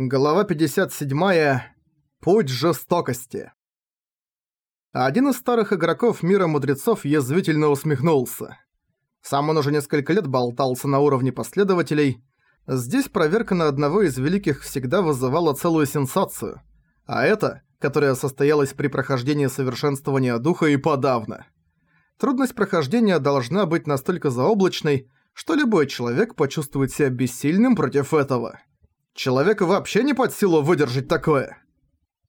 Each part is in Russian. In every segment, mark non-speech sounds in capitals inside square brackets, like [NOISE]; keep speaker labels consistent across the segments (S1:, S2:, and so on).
S1: Глава 57. Путь жестокости. Один из старых игроков Мира Мудрецов язвительно усмехнулся. Сам он уже несколько лет болтался на уровне последователей. Здесь проверка на одного из великих всегда вызывала целую сенсацию. А это, которая состоялась при прохождении совершенствования духа и подавно. Трудность прохождения должна быть настолько заоблачной, что любой человек почувствует себя бессильным против этого. Человеку вообще не под силу выдержать такое.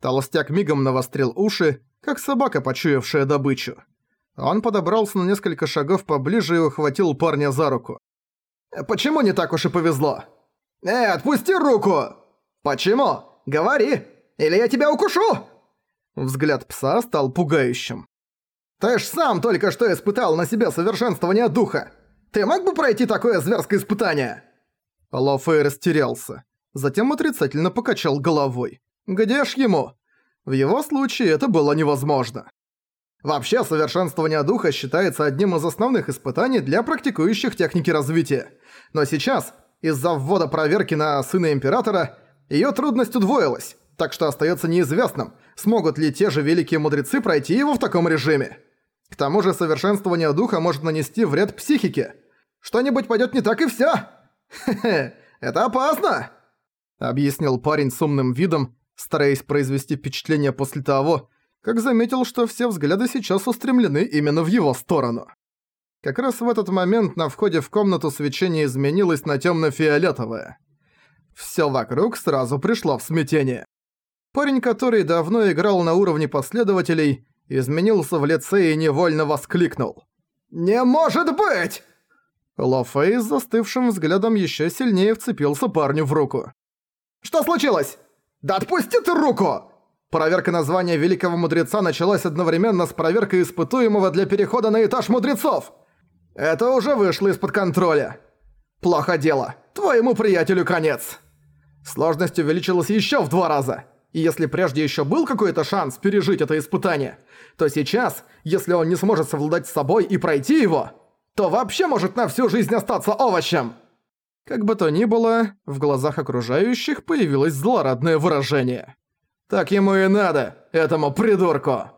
S1: Толстяк мигом навострил уши, как собака, почуявшая добычу. Он подобрался на несколько шагов поближе и ухватил парня за руку. «Почему не так уж и повезло?» «Эй, отпусти руку!» «Почему? Говори! Или я тебя укушу!» Взгляд пса стал пугающим. «Ты ж сам только что испытал на себе совершенствование духа! Ты мог бы пройти такое зверское испытание?» Ло Фэй растерялся затем отрицательно покачал головой. «Где ж ему?» В его случае это было невозможно. Вообще, совершенствование духа считается одним из основных испытаний для практикующих техники развития. Но сейчас, из-за ввода проверки на Сына Императора, её трудность удвоилась, так что остаётся неизвестным, смогут ли те же великие мудрецы пройти его в таком режиме. К тому же совершенствование духа может нанести вред психике. Что-нибудь пойдёт не так и всё. [LAUGHS] Хе-хе, это опасно! Объяснил парень с умным видом, стараясь произвести впечатление после того, как заметил, что все взгляды сейчас устремлены именно в его сторону. Как раз в этот момент на входе в комнату свечение изменилось на тёмно-фиолетовое. Всё вокруг сразу пришло в смятение. Парень, который давно играл на уровне последователей, изменился в лице и невольно воскликнул. «Не может быть!» Ло Фэй с застывшим взглядом ещё сильнее вцепился парню в руку. Что случилось? Да отпусти ты руку! Проверка названия Великого Мудреца началась одновременно с проверкой испытуемого для перехода на этаж мудрецов. Это уже вышло из-под контроля. Плохо дело. Твоему приятелю конец. Сложность увеличилась еще в два раза. И если прежде еще был какой-то шанс пережить это испытание, то сейчас, если он не сможет совладать с собой и пройти его, то вообще может на всю жизнь остаться овощем. Как бы то ни было, в глазах окружающих появилось злорадное выражение. «Так ему и надо, этому придурку!»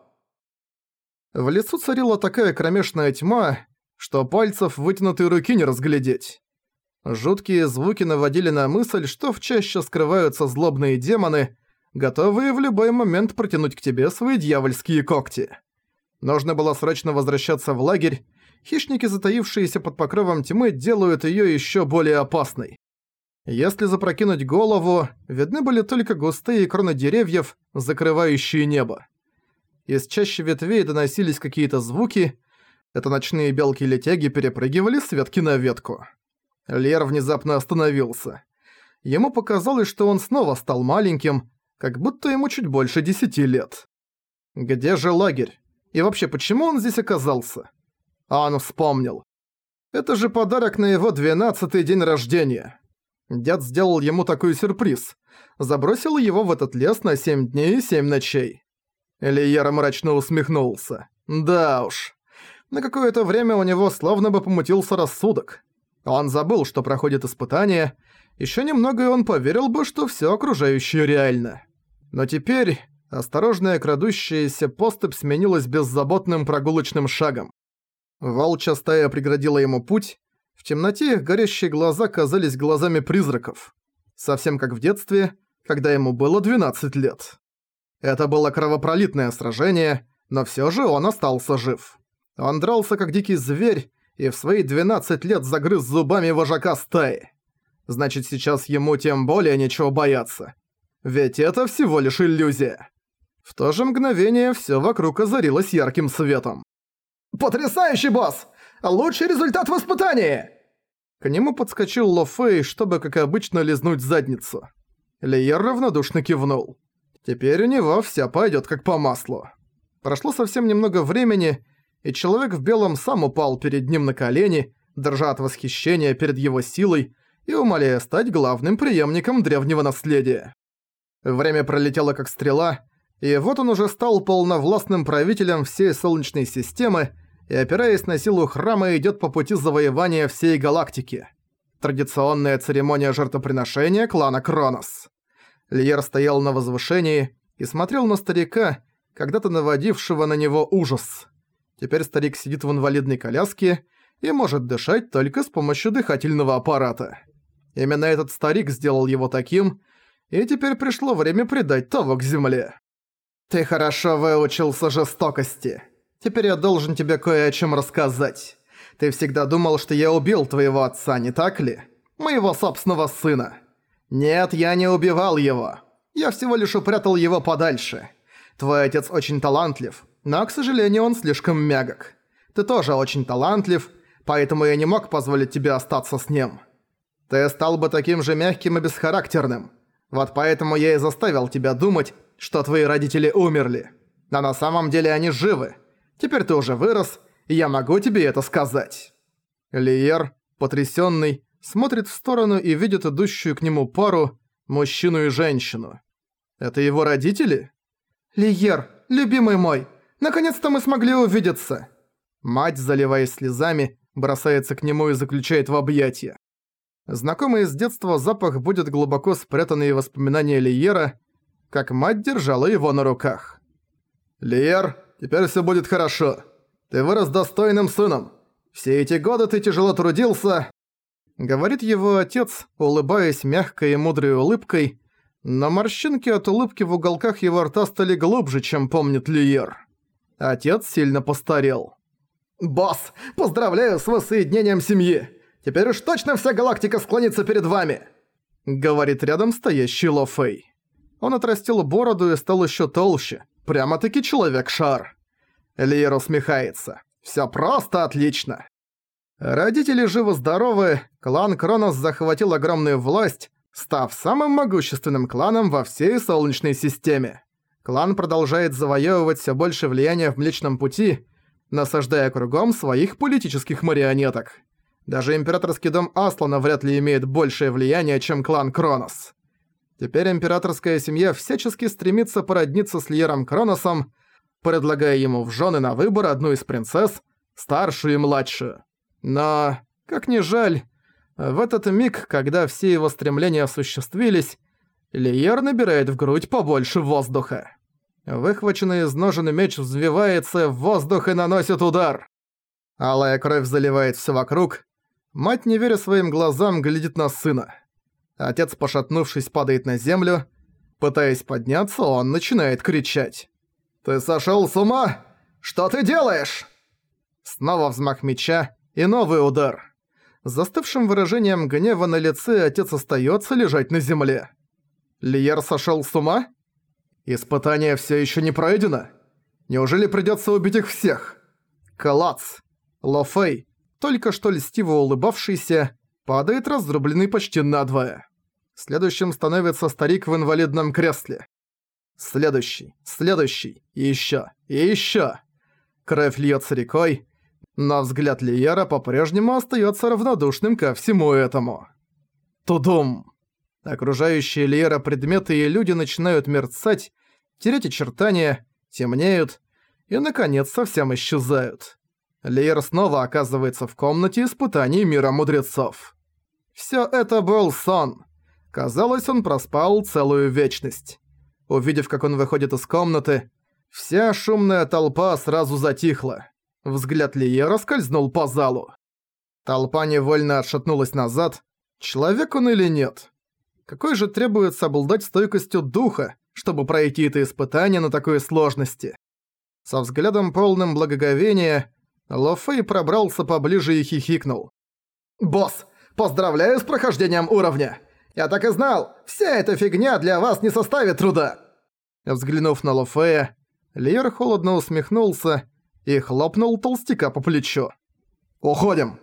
S1: В лесу царила такая кромешная тьма, что пальцев вытянутой руки не разглядеть. Жуткие звуки наводили на мысль, что в чаще скрываются злобные демоны, готовые в любой момент протянуть к тебе свои дьявольские когти. Нужно было срочно возвращаться в лагерь, хищники, затаившиеся под покровом тьмы, делают её ещё более опасной. Если запрокинуть голову, видны были только густые кроны деревьев, закрывающие небо. Из чаще ветвей доносились какие-то звуки, это ночные белки-летяги перепрыгивали с ветки на ветку. Лер внезапно остановился. Ему показалось, что он снова стал маленьким, как будто ему чуть больше десяти лет. Где же лагерь? И вообще, почему он здесь оказался? А он вспомнил. Это же подарок на его двенадцатый день рождения. Дед сделал ему такой сюрприз. Забросил его в этот лес на семь дней и семь ночей. Элиера мрачно усмехнулся. Да уж. На какое-то время у него словно бы помутился рассудок. Он забыл, что проходит испытание. Еще немного и он поверил бы, что все окружающее реально. Но теперь осторожная крадущаяся поступь сменилась беззаботным прогулочным шагом. Волчья стая преградила ему путь. В темноте их горящие глаза казались глазами призраков. Совсем как в детстве, когда ему было 12 лет. Это было кровопролитное сражение, но всё же он остался жив. Он дрался как дикий зверь и в свои 12 лет загрыз зубами вожака стаи. Значит, сейчас ему тем более нечего бояться. Ведь это всего лишь иллюзия. В то же мгновение всё вокруг озарилось ярким светом. «Потрясающий босс! Лучший результат в испытании!» К нему подскочил Ло Фэй, чтобы, как обычно, лизнуть задницу. Лиер равнодушно кивнул. Теперь у него вся пойдет как по маслу. Прошло совсем немного времени, и человек в белом сам упал перед ним на колени, дрожа от восхищения перед его силой и умоляя стать главным преемником древнего наследия. Время пролетело как стрела, и вот он уже стал полновластным правителем всей Солнечной системы и, опираясь на силу храма, идёт по пути завоевания всей галактики. Традиционная церемония жертвоприношения клана Кронос. Льер стоял на возвышении и смотрел на старика, когда-то наводившего на него ужас. Теперь старик сидит в инвалидной коляске и может дышать только с помощью дыхательного аппарата. Именно этот старик сделал его таким, и теперь пришло время предать того к земле. «Ты хорошо выучился жестокости. Теперь я должен тебе кое о чем рассказать. Ты всегда думал, что я убил твоего отца, не так ли? Моего собственного сына. Нет, я не убивал его. Я всего лишь упрятал его подальше. Твой отец очень талантлив, но, к сожалению, он слишком мягок. Ты тоже очень талантлив, поэтому я не мог позволить тебе остаться с ним. Ты стал бы таким же мягким и бесхарактерным. Вот поэтому я и заставил тебя думать, что твои родители умерли. Но на самом деле они живы. Теперь ты уже вырос, и я могу тебе это сказать». Лиер, потрясённый, смотрит в сторону и видит идущую к нему пару, мужчину и женщину. Это его родители? «Лиер, любимый мой, наконец-то мы смогли увидеться!» Мать, заливаясь слезами, бросается к нему и заключает в объятия. Знакомый с детства запах будет глубоко спрятанные воспоминания Лиера, как мать держала его на руках. «Лиер, теперь все будет хорошо. Ты вырос достойным сыном. Все эти годы ты тяжело трудился», — говорит его отец, улыбаясь мягкой и мудрой улыбкой, но морщинки от улыбки в уголках его рта стали глубже, чем помнит Лиер. Отец сильно постарел. «Босс, поздравляю с воссоединением семьи! Теперь уж точно вся галактика склонится перед вами!» Говорит рядом стоящий Ло Фэй. Он отрастил бороду и стал еще толще. Прямо-таки человек-шар. Лиер усмехается. Все просто отлично. Родители живы-здоровы, клан Кронос захватил огромную власть, став самым могущественным кланом во всей Солнечной системе. Клан продолжает завоевывать все больше влияния в Млечном Пути, насаждая кругом своих политических марионеток. Даже императорский дом Аслана вряд ли имеет большее влияние, чем клан Кронос. Теперь императорская семья всячески стремится породниться с Льером Кроносом, предлагая ему в жены на выбор одну из принцесс, старшую и младшую. Но, как ни жаль, в этот миг, когда все его стремления осуществились, Лиер набирает в грудь побольше воздуха. Выхваченный из ножен меч взвивается в воздух и наносит удар. Алая кровь заливает все вокруг, Мать, не веря своим глазам, глядит на сына. Отец, пошатнувшись, падает на землю. Пытаясь подняться, он начинает кричать. «Ты сошёл с ума? Что ты делаешь?» Снова взмах меча и новый удар. С застывшим выражением гнева на лице отец остаётся лежать на земле. Лиер сошёл с ума? Испытание всё ещё не пройдено? Неужели придётся убить их всех? Клац! Лофей, только что льстиво улыбавшийся, падает разрубленный почти надвое. Следующим становится старик в инвалидном кресле. Следующий, следующий, и ещё, и ещё. Кровь льётся рекой, но взгляд Лиера по-прежнему остаётся равнодушным ко всему этому. Тудум! Окружающие Лиера предметы и люди начинают мерцать, терять очертания, темнеют и, наконец, совсем исчезают. Лиер снова оказывается в комнате испытаний мира мудрецов. Всё это был сон. Казалось, он проспал целую вечность. Увидев, как он выходит из комнаты, вся шумная толпа сразу затихла. Взгляд Лиера скользнул по залу. Толпа невольно отшатнулась назад. Человек он или нет? Какой же требуется обладать стойкостью духа, чтобы пройти это испытание на такой сложности? Со взглядом полным благоговения Ло Фэй пробрался поближе и хихикнул. «Босс, поздравляю с прохождением уровня! Я так и знал, вся эта фигня для вас не составит труда!» Взглянув на Ло Фэя, Лиер холодно усмехнулся и хлопнул толстяка по плечу. «Уходим!»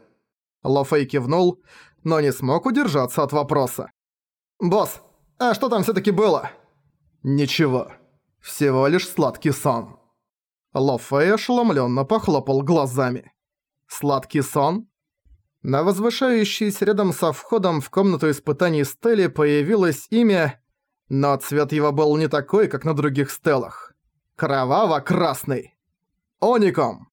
S1: Ло Фэй кивнул, но не смог удержаться от вопроса. «Босс, а что там всё-таки было?» «Ничего. Всего лишь сладкий сон». Ло Фэй ошеломлённо похлопал глазами. «Сладкий сон?» На возвышающейся рядом со входом в комнату испытаний Стелли появилось имя, но цвет его был не такой, как на других стелах. Кроваво-красный. Оником.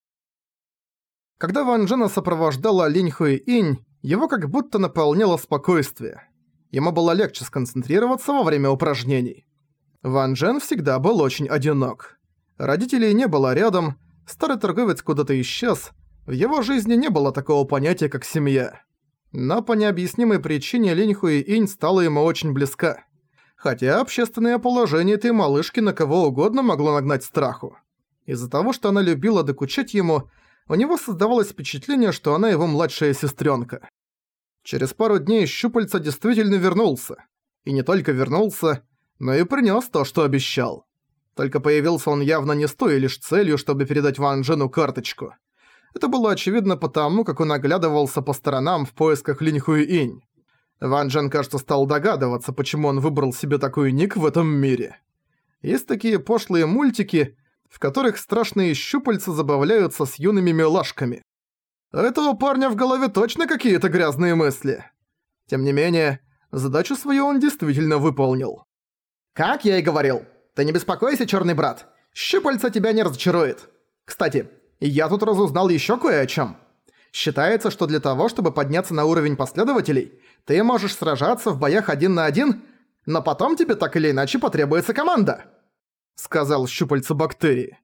S1: Когда Ван Джена сопровождала Линь Хуи Инь, его как будто наполняло спокойствие. ему было легче сконцентрироваться во время упражнений. Ван Джен всегда был очень одинок. Родителей не было рядом, старый торговец куда-то исчез, в его жизни не было такого понятия, как семья. Но по необъяснимой причине Линь Хуи Инь стала ему очень близка. Хотя общественное положение этой малышки на кого угодно могло нагнать страху. Из-за того, что она любила докучать ему, у него создавалось впечатление, что она его младшая сестренка. Через пару дней щупальца действительно вернулся. И не только вернулся, но и принес то, что обещал. Только появился он явно не с той лишь целью, чтобы передать Ван Джену карточку. Это было очевидно потому, как он оглядывался по сторонам в поисках Линь Инь. Ван Джен, кажется, стал догадываться, почему он выбрал себе такой ник в этом мире. Есть такие пошлые мультики, в которых страшные щупальца забавляются с юными милашками. У этого парня в голове точно какие-то грязные мысли. Тем не менее, задачу свою он действительно выполнил. «Как я и говорил, ты не беспокойся, черный брат. Щупальца тебя не разочарует. Кстати, я тут разузнал еще кое о чем. Считается, что для того, чтобы подняться на уровень последователей, ты можешь сражаться в боях один на один, но потом тебе так или иначе потребуется команда», — сказал щупальца бактерии.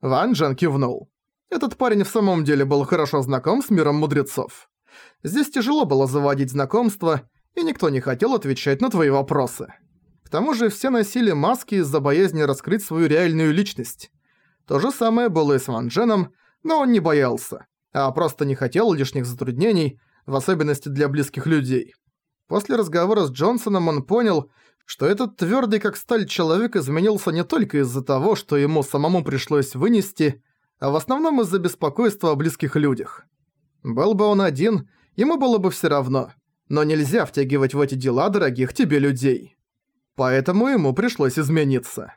S1: Ван Джен кивнул. Этот парень в самом деле был хорошо знаком с миром мудрецов. Здесь тяжело было заводить знакомства, и никто не хотел отвечать на твои вопросы. К тому же все носили маски из-за боязни раскрыть свою реальную личность. То же самое было и с Ван Дженом, но он не боялся, а просто не хотел лишних затруднений, в особенности для близких людей. После разговора с Джонсоном он понял, что этот твердый как сталь человек изменился не только из-за того, что ему самому пришлось вынести, а в основном из-за беспокойства о близких людях. Был бы он один, ему было бы все равно, но нельзя втягивать в эти дела дорогих тебе людей. Поэтому ему пришлось измениться.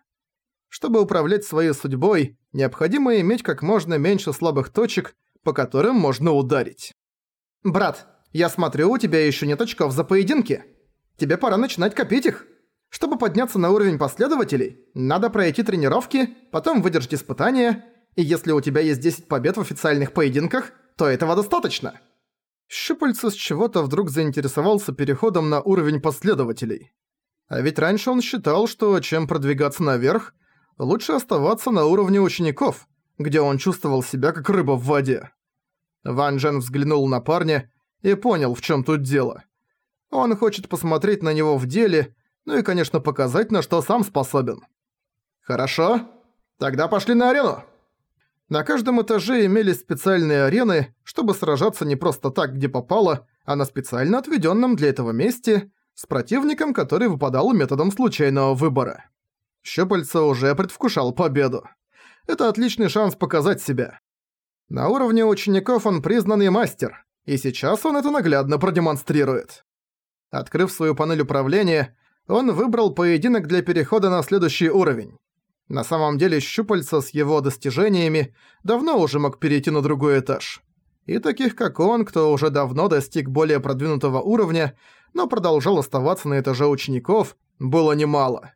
S1: Чтобы управлять своей судьбой, необходимо иметь как можно меньше слабых точек, по которым можно ударить. «Брат, я смотрю, у тебя еще нет очков за поединки. Тебе пора начинать копить их. Чтобы подняться на уровень последователей, надо пройти тренировки, потом выдержать испытания, и если у тебя есть 10 побед в официальных поединках, то этого достаточно». Щупальца с чего-то вдруг заинтересовался переходом на уровень последователей. А ведь раньше он считал, что чем продвигаться наверх, лучше оставаться на уровне учеников, где он чувствовал себя как рыба в воде. Ван Джен взглянул на парня и понял, в чем тут дело. Он хочет посмотреть на него в деле, ну и, конечно, показать, на что сам способен. «Хорошо, тогда пошли на арену!» На каждом этаже имелись специальные арены, чтобы сражаться не просто так, где попало, а на специально отведенном для этого месте с противником, который выпадал методом случайного выбора. Щупальца уже предвкушал победу. Это отличный шанс показать себя. На уровне учеников он признанный мастер, и сейчас он это наглядно продемонстрирует. Открыв свою панель управления, он выбрал поединок для перехода на следующий уровень. На самом деле Щупальца с его достижениями давно уже мог перейти на другой этаж. И таких как он, кто уже давно достиг более продвинутого уровня, но продолжал оставаться на этаже учеников, было немало.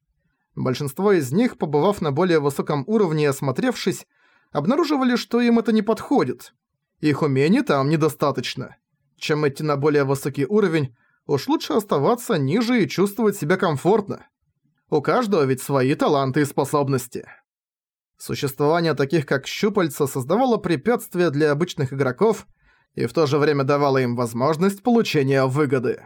S1: Большинство из них, побывав на более высоком уровне и осмотревшись, обнаруживали, что им это не подходит. Их умений там недостаточно. Чем идти на более высокий уровень, уж лучше оставаться ниже и чувствовать себя комфортно. У каждого ведь свои таланты и способности. Существование таких как щупальца создавало препятствия для обычных игроков и в то же время давало им возможность получения выгоды.